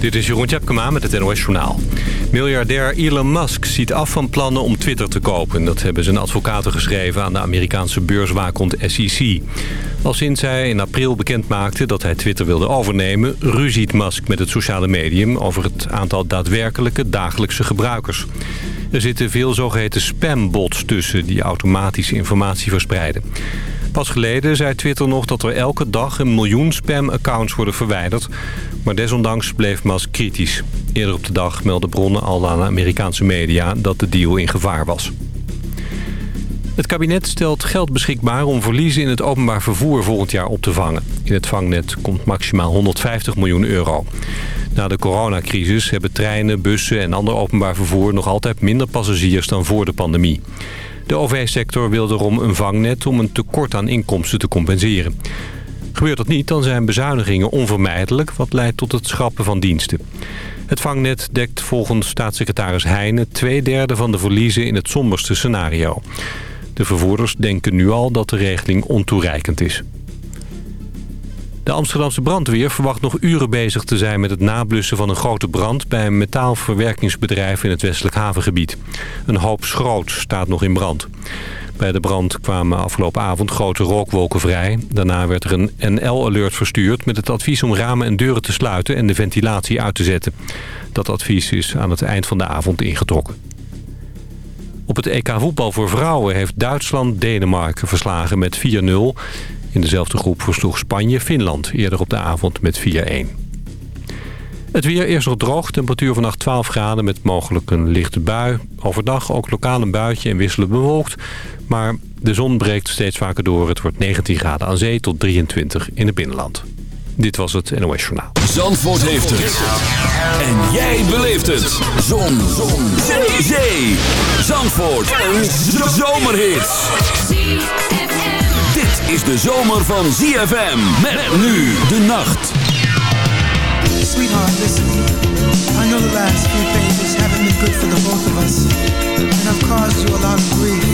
Dit is Jeroen Tjepkema met het NOS Journaal. Miljardair Elon Musk ziet af van plannen om Twitter te kopen. Dat hebben zijn advocaten geschreven aan de Amerikaanse beurswaakhond SEC. Al sinds hij in april bekend maakte dat hij Twitter wilde overnemen... ruziet Musk met het sociale medium over het aantal daadwerkelijke dagelijkse gebruikers. Er zitten veel zogeheten spambots tussen die automatisch informatie verspreiden. Pas geleden zei Twitter nog dat er elke dag een miljoen spam-accounts worden verwijderd. Maar desondanks bleef Musk kritisch. Eerder op de dag meldden bronnen al aan Amerikaanse media dat de deal in gevaar was. Het kabinet stelt geld beschikbaar om verliezen in het openbaar vervoer volgend jaar op te vangen. In het vangnet komt maximaal 150 miljoen euro. Na de coronacrisis hebben treinen, bussen en ander openbaar vervoer nog altijd minder passagiers dan voor de pandemie. De OV-sector wil erom een vangnet om een tekort aan inkomsten te compenseren. Gebeurt dat niet, dan zijn bezuinigingen onvermijdelijk... wat leidt tot het schrappen van diensten. Het vangnet dekt volgens staatssecretaris Heijnen... twee derde van de verliezen in het somberste scenario. De vervoerders denken nu al dat de regeling ontoereikend is. De Amsterdamse brandweer verwacht nog uren bezig te zijn met het nablussen van een grote brand bij een metaalverwerkingsbedrijf in het westelijk havengebied. Een hoop schroot staat nog in brand. Bij de brand kwamen afgelopen avond grote rookwolken vrij. Daarna werd er een NL-alert verstuurd met het advies om ramen en deuren te sluiten en de ventilatie uit te zetten. Dat advies is aan het eind van de avond ingetrokken. Op het EK voetbal voor vrouwen heeft Duitsland Denemarken verslagen met 4-0. In dezelfde groep versloeg Spanje Finland eerder op de avond met 4-1. Het weer eerst nog droog, temperatuur vannacht 12 graden met mogelijk een lichte bui. Overdag ook lokaal een buitje en wisselend bewolkt. Maar de zon breekt steeds vaker door. Het wordt 19 graden aan zee tot 23 in het binnenland. Dit was het NOS Journaal. Zandvoort heeft het. En jij beleeft het. Zon. zon. Zee. Zee. Zandvoort. Een zomerhit. Is de zomer van ZFM. Met nu de nacht. Sweetheart, listen. I know the last few pages haven't been good for the both of us. And I've caused you a lot of grief.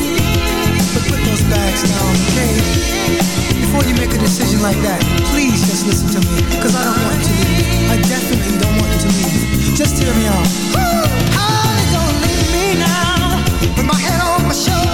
But put those bags down, okay? Before you make a decision like that, please just listen to me. Cause I don't want to leave. I definitely don't want to leave. Just hear me out. Honey, don't leave me now. With my head on my shoulders,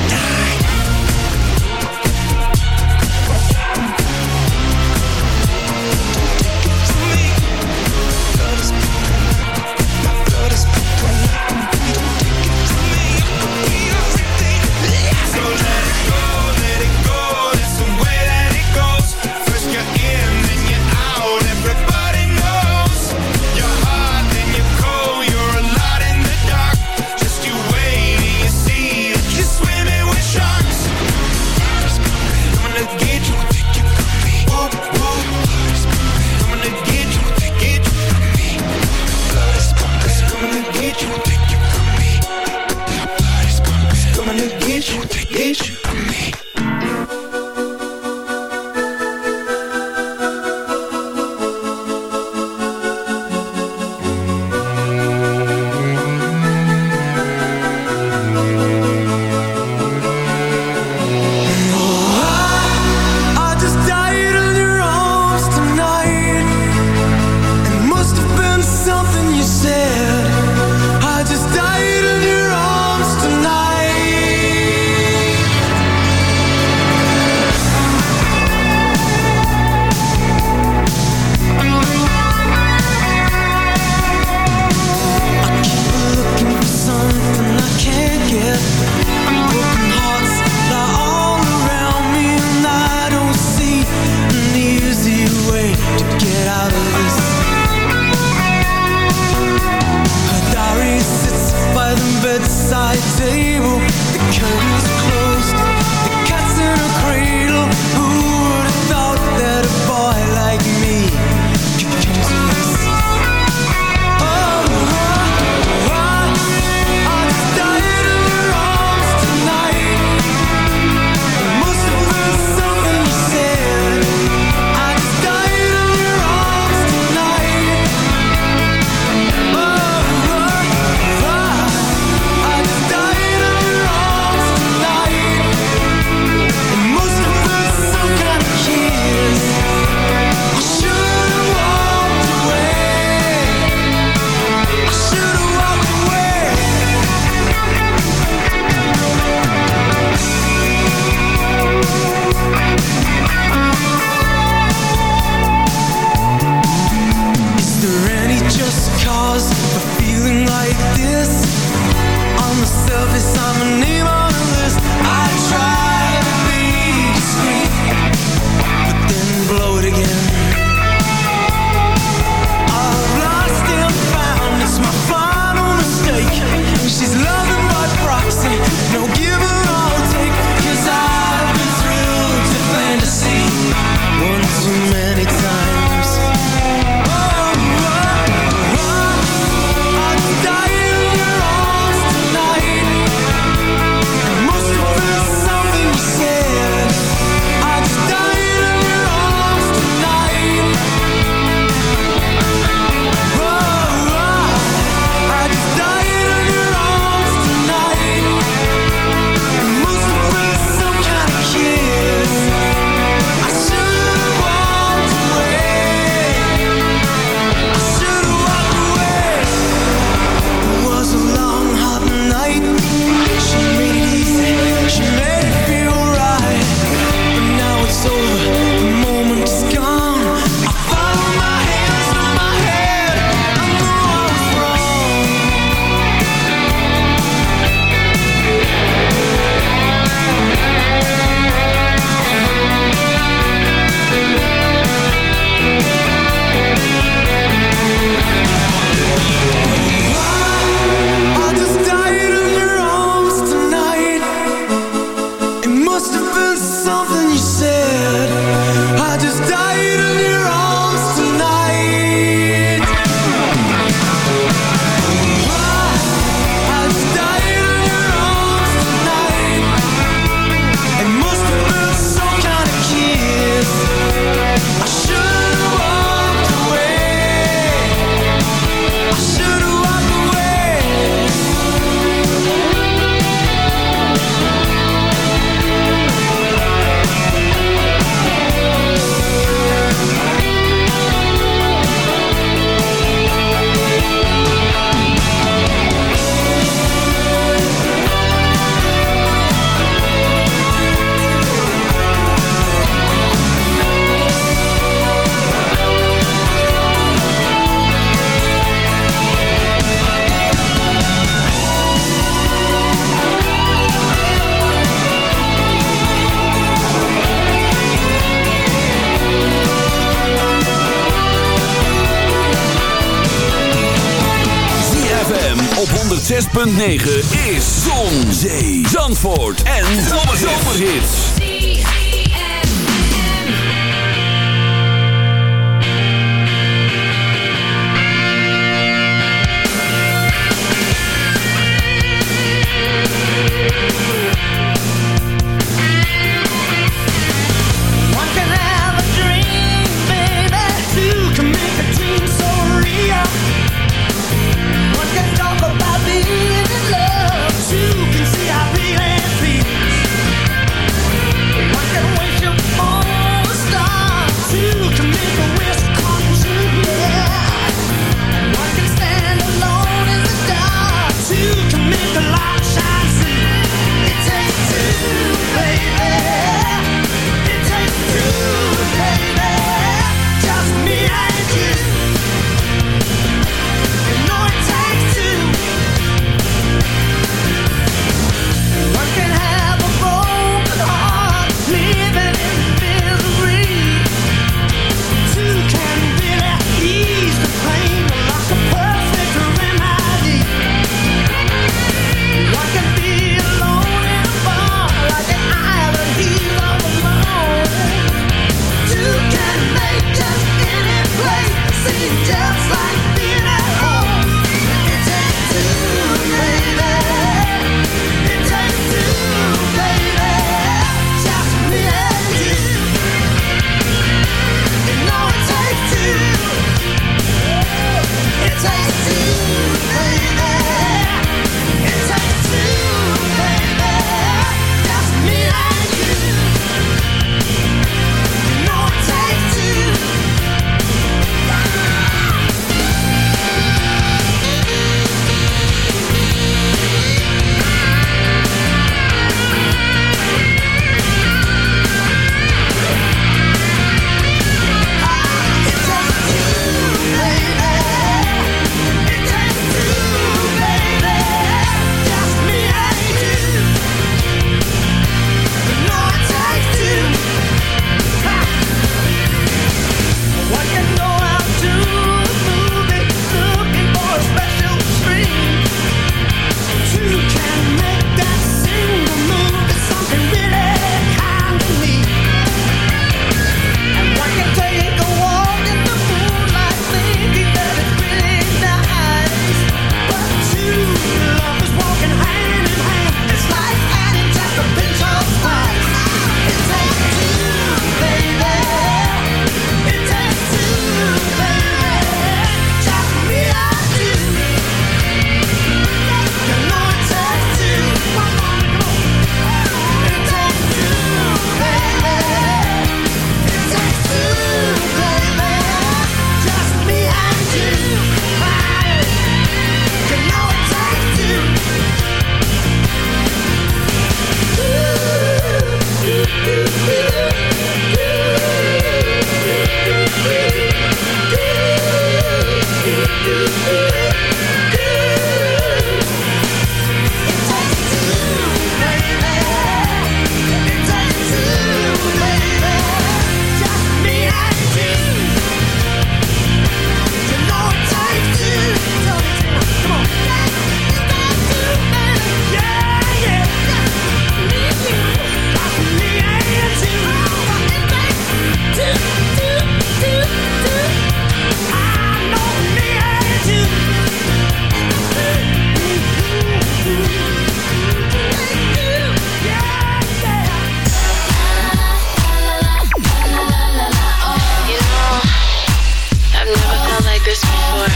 this before.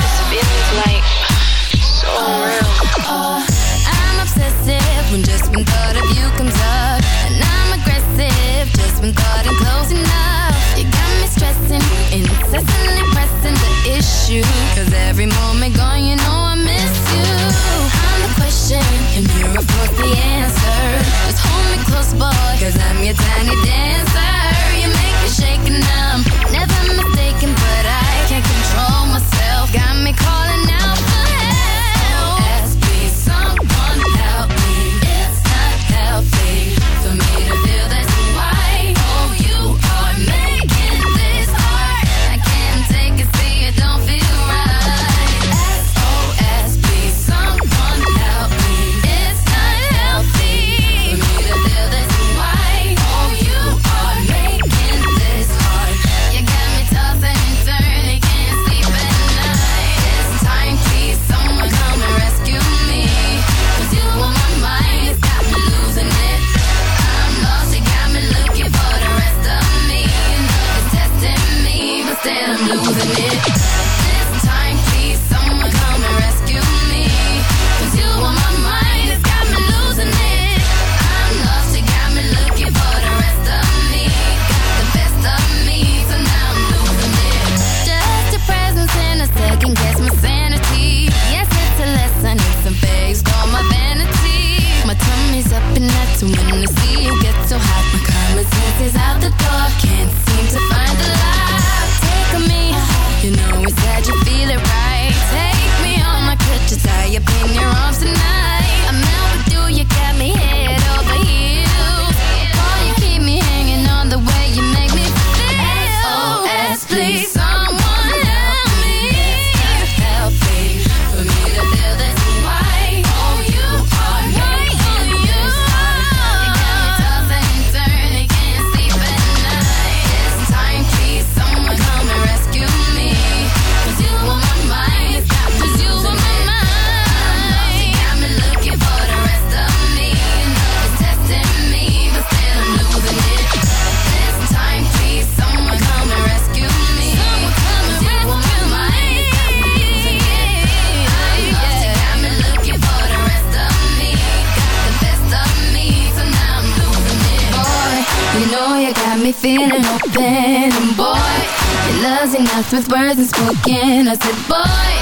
This feeling's like so real. Oh, I'm obsessive when just one thought of you comes up. And I'm aggressive just when thought I'm close enough. You got me stressing, incessantly pressing the issue. Cause every moment gone, you know I miss you. I'm the question, and you're of course the answer. Just hold me close, boy, cause I'm your tiny dancer now. With words and unspoken. I said, boy.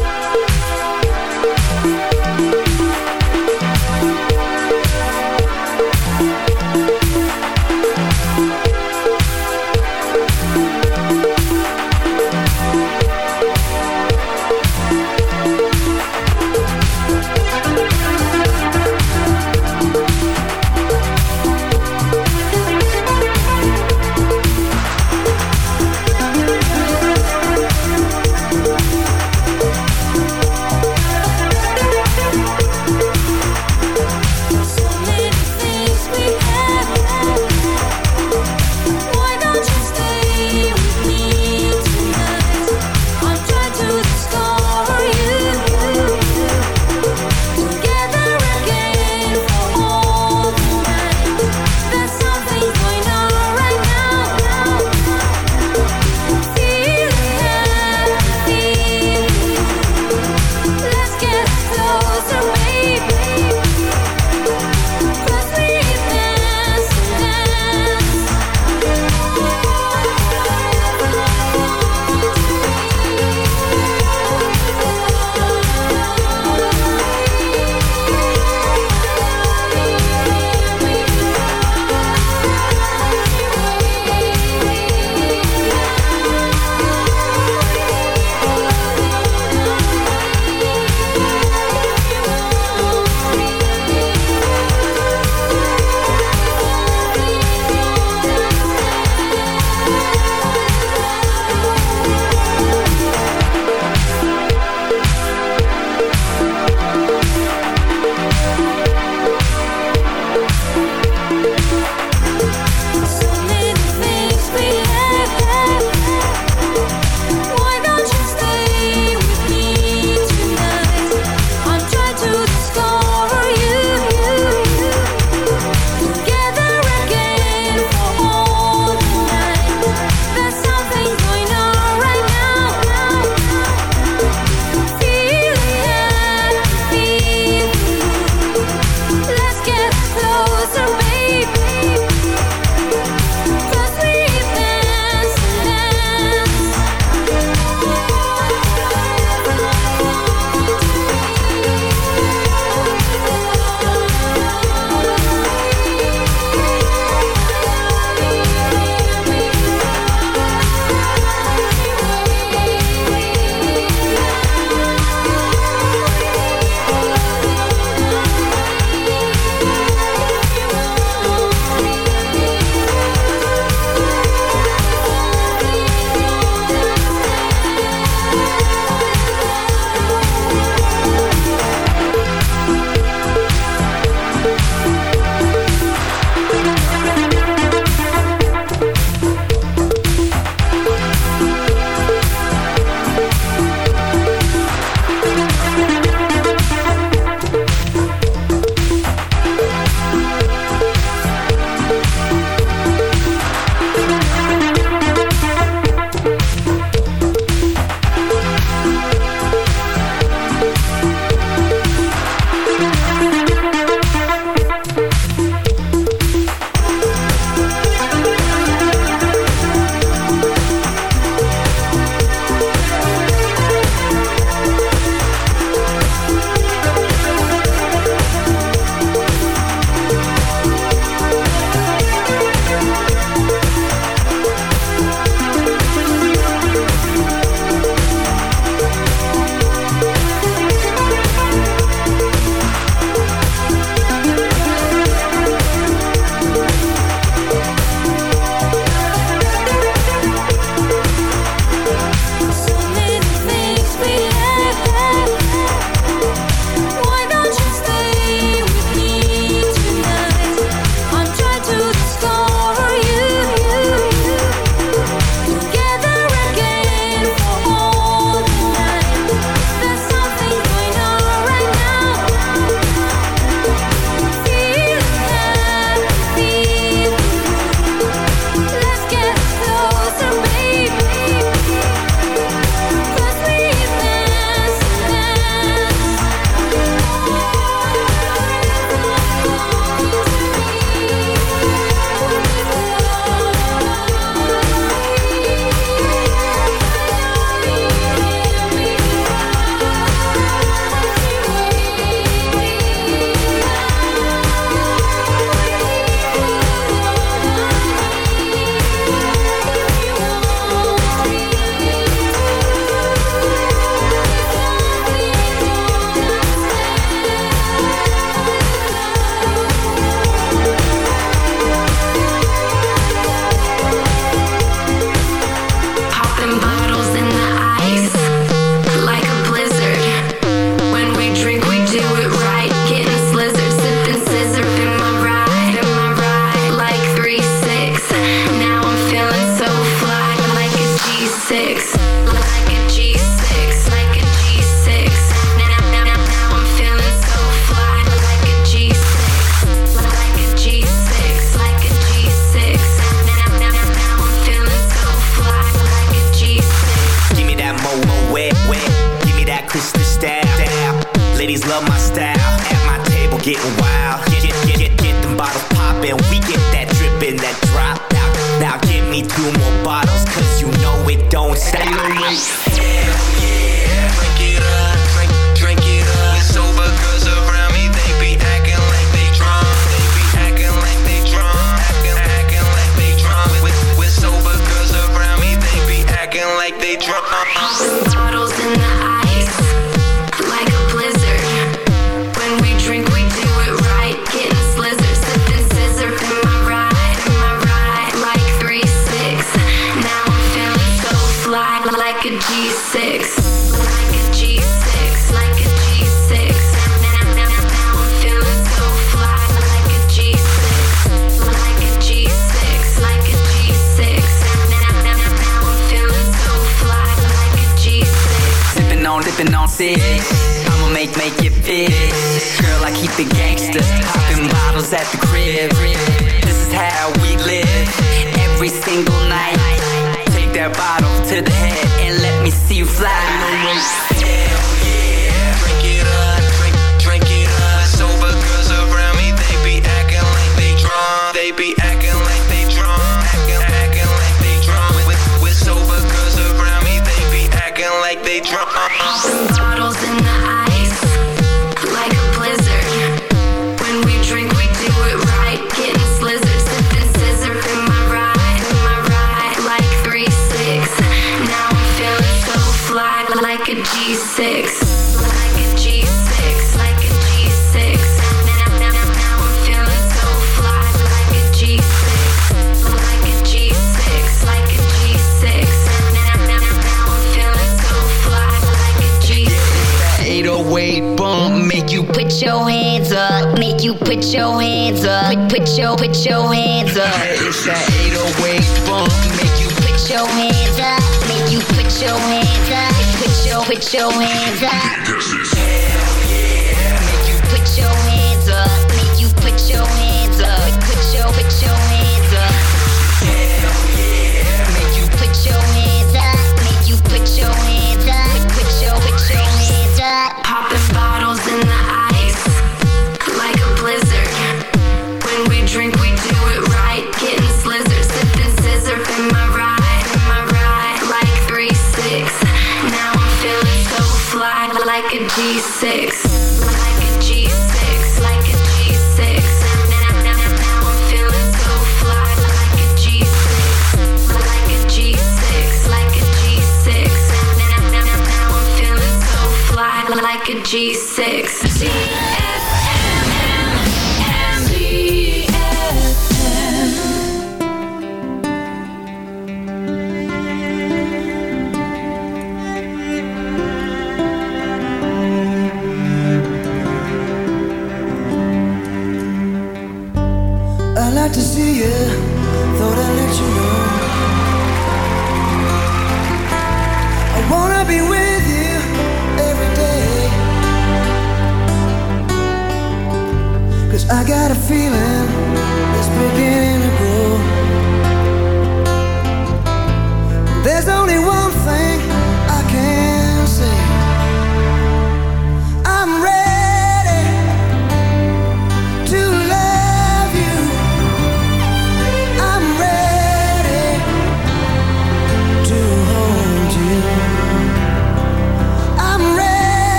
A feeling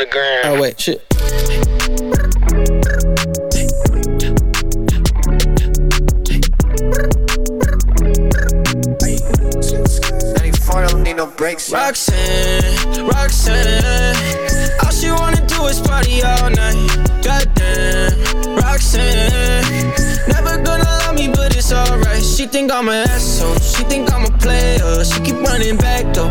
the gram. Oh wait, shit. No breaks. Roxanne, Roxanne, all she wanna do is party all night. Goddamn, Roxanne, never gonna love me, but it's alright. She think I'm an asshole, she think I'm a player. She keep running back though,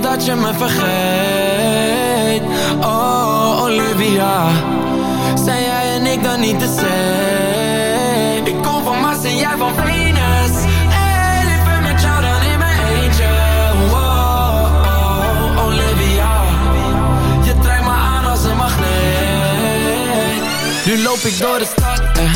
dat je me vergeet. Oh, Olivia Zijn jij en ik dan niet te zijn. Ik kom van Mars en jij van Venus. Hey, liever met jou dan in mijn eentje. Oh, Olivia Je trekt me aan als een magneet. Nu loop ik door de stad en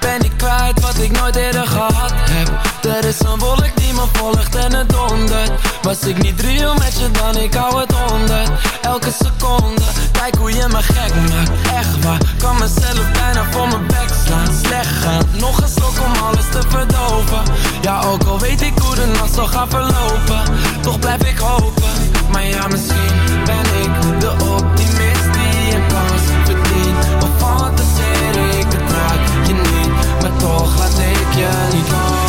Ben ik kwijt wat ik nooit eerder gehad heb. Er is een wolk volgt en het dondert Was ik niet real met je dan, ik hou het onder. Elke seconde, kijk hoe je me gek maakt. Echt waar, kan mezelf bijna voor mijn bek slaan. Slecht nog een slok om alles te verdoven. Ja, ook al weet ik hoe de nacht zal gaan verlopen. Toch blijf ik hopen Maar ja, misschien ben ik de optimist die een kans verdient. Of fantaseer ik, het raakt je niet Maar toch laat ik je niet los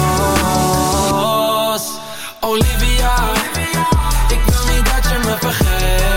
Olivia. Ik wil niet dat je me vergeet.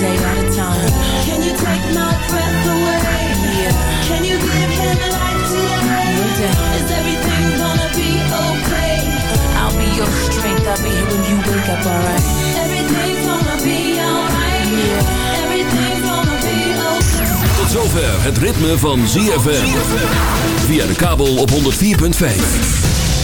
Day at a time. Can you take my breath away? Yeah. Can you give him life today? No doubt. Is everything gonna be okay? I'll be your strength. I'll be here when you wake up, alright. Everything's gonna be alright. Yeah. Everything's gonna be okay. Tot zover het ritme van ZFM. Via de kabel op 104.5.